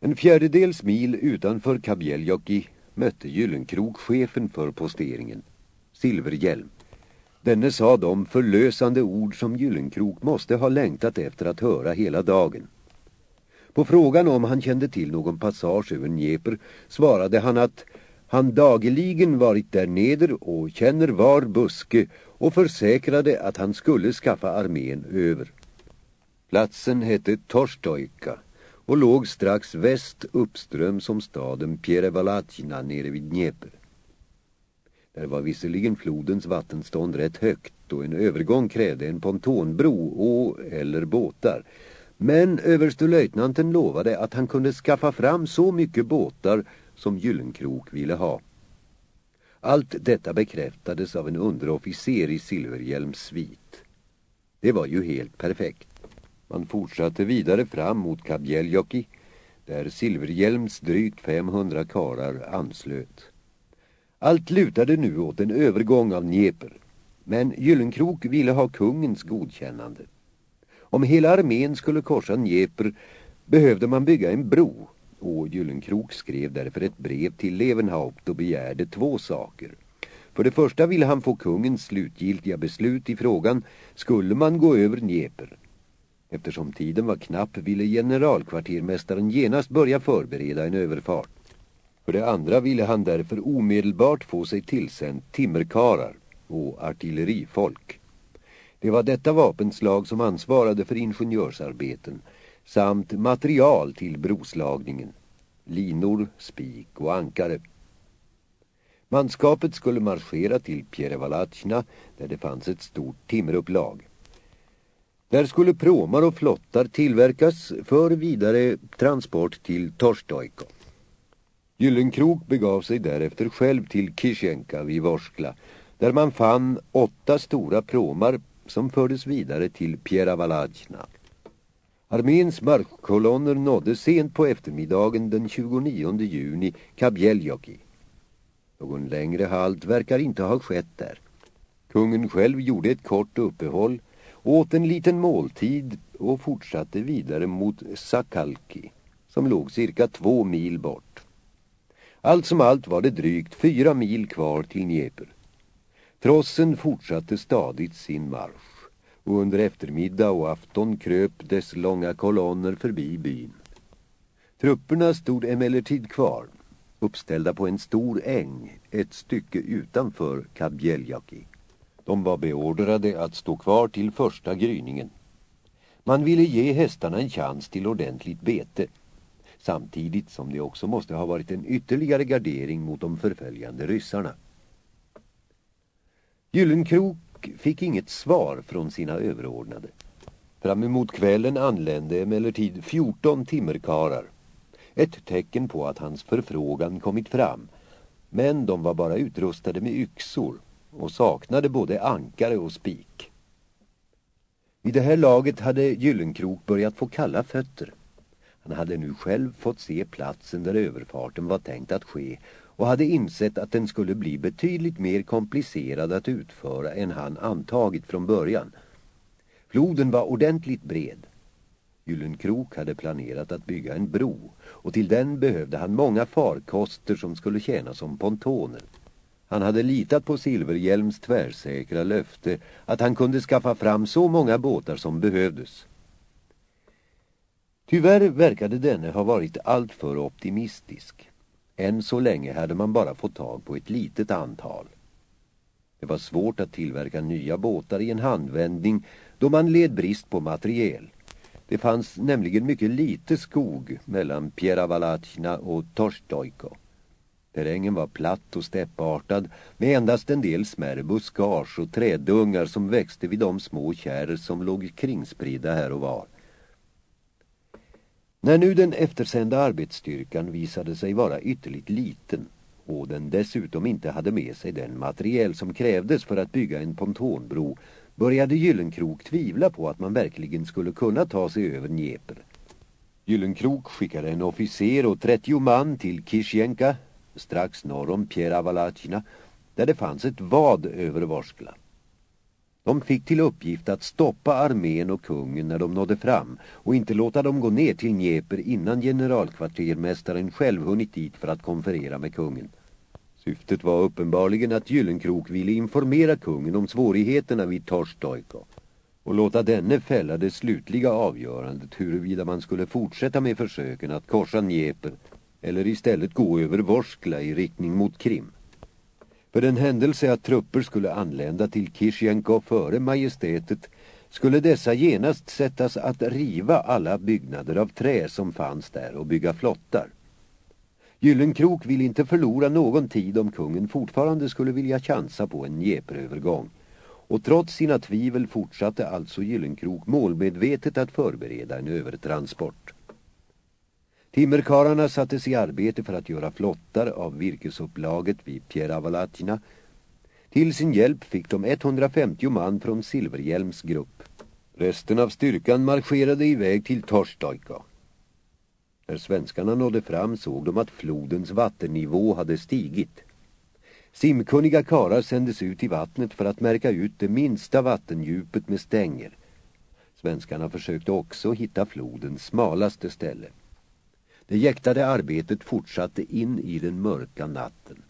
En fjärdedels mil utanför Kabjeljoki mötte Gyllenkrok chefen för posteringen, Silverhjälm. Denne sa de förlösande ord som Gyllenkrok måste ha längtat efter att höra hela dagen. På frågan om han kände till någon passage över Njeper svarade han att han dagligen varit där neder och känner var buske och försäkrade att han skulle skaffa armén över. Platsen hette Torstojka och låg strax väst uppström som staden Pierevalatina nere vid Dnieper. Där var visserligen flodens vattenstånd rätt högt och en övergång krävde en pontonbro och eller båtar. Men överstelöjtnanten lovade att han kunde skaffa fram så mycket båtar som Gyllenkrok ville ha. Allt detta bekräftades av en underofficer i Silverhjälms svit. Det var ju helt perfekt. Man fortsatte vidare fram mot Kabjeljoki där Silverhjälms drygt 500 karar anslöt. Allt lutade nu åt en övergång av Dnieper, men Gyllenkrok ville ha kungens godkännande. Om hela armén skulle korsa Dnieper behövde man bygga en bro och Gyllenkrok skrev därför ett brev till Levenhaupt och begärde två saker. För det första ville han få kungens slutgiltiga beslut i frågan skulle man gå över Dnieper. Eftersom tiden var knapp ville generalkvartermästaren genast börja förbereda en överfart. För det andra ville han därför omedelbart få sig tillsänt timmerkarar och artillerifolk. Det var detta vapenslag som ansvarade för ingenjörsarbeten samt material till broslagningen, linor, spik och ankare. Manskapet skulle marschera till Pierevalachna där det fanns ett stort timmerupplag. Där skulle pråmar och flottar tillverkas för vidare transport till Torstojko. Gyllenkrok begav sig därefter själv till Kishenka vid Vorskla där man fann åtta stora pråmar som fördes vidare till Pieravalajna. Arméns marschkolonner nådde sent på eftermiddagen den 29 juni Kabjeljoki. Någon längre halt verkar inte ha skett där. Kungen själv gjorde ett kort uppehåll, åt en liten måltid och fortsatte vidare mot Sakalki som låg cirka två mil bort. Allt som allt var det drygt fyra mil kvar till Dnieper. Trossen fortsatte stadigt sin marsch och under eftermiddag och afton kröp dess långa kolonner förbi byn. Trupperna stod emellertid kvar, uppställda på en stor äng ett stycke utanför Kabjeljaki. De var beordrade att stå kvar till första gryningen. Man ville ge hästarna en chans till ordentligt bete samtidigt som det också måste ha varit en ytterligare gardering mot de förföljande ryssarna. Gyllenkrok fick inget svar från sina överordnade. Fram emot kvällen anlände emellertid 14 timmerkarar. Ett tecken på att hans förfrågan kommit fram. Men de var bara utrustade med yxor och saknade både ankare och spik. Vid det här laget hade Gyllenkrok börjat få kalla fötter. Han hade nu själv fått se platsen där överfarten var tänkt att ske och hade insett att den skulle bli betydligt mer komplicerad att utföra än han antagit från början. Floden var ordentligt bred. Gyllenkrok hade planerat att bygga en bro och till den behövde han många farkoster som skulle tjäna som pontoner. Han hade litat på Silverhjälms tvärsäkra löfte att han kunde skaffa fram så många båtar som behövdes. Tyvärr verkade denne ha varit alltför optimistisk. Än så länge hade man bara fått tag på ett litet antal. Det var svårt att tillverka nya båtar i en handvändning då man led brist på materiel. Det fanns nämligen mycket lite skog mellan Pieravalachna och Torstojko. Terrängen var platt och steppartad med endast en del smärre buskage och trädungar som växte vid de små kärr som låg kringspridda här och var. När nu den eftersända arbetsstyrkan visade sig vara ytterligt liten och den dessutom inte hade med sig den materiel som krävdes för att bygga en pontonbro började Gyllenkrok tvivla på att man verkligen skulle kunna ta sig över Dnieper. Gyllenkrok skickade en officer och 30 man till Kishenka, strax norr om Pieravalachina, där det fanns ett vad över Vorskla. De fick till uppgift att stoppa armén och kungen när de nådde fram och inte låta dem gå ner till Njeper innan generalkvartermästaren själv hunnit dit för att konferera med kungen. Syftet var uppenbarligen att Gyllenkrok ville informera kungen om svårigheterna vid Torstojko och låta denne fälla det slutliga avgörandet huruvida man skulle fortsätta med försöken att korsa Njeper eller istället gå över Vorskla i riktning mot Krim. För den händelse att trupper skulle anlända till Kishenko före majestätet skulle dessa genast sättas att riva alla byggnader av trä som fanns där och bygga flottar. Gyllenkrok vill inte förlora någon tid om kungen fortfarande skulle vilja chansa på en Dnieperövergång. Och trots sina tvivel fortsatte alltså Gyllenkrok målmedvetet att förbereda en övertransport. Timmerkararna sattes i arbete för att göra flottar av virkesupplaget vid Pieravalatina. Till sin hjälp fick de 150 man från Silverhjälms grupp. Resten av styrkan marscherade iväg till Torstojka. När svenskarna nådde fram såg de att flodens vattennivå hade stigit. Simkunniga karar sändes ut i vattnet för att märka ut det minsta vattendjupet med stänger. Svenskarna försökte också hitta flodens smalaste ställe. Det jäktade arbetet fortsatte in i den mörka natten.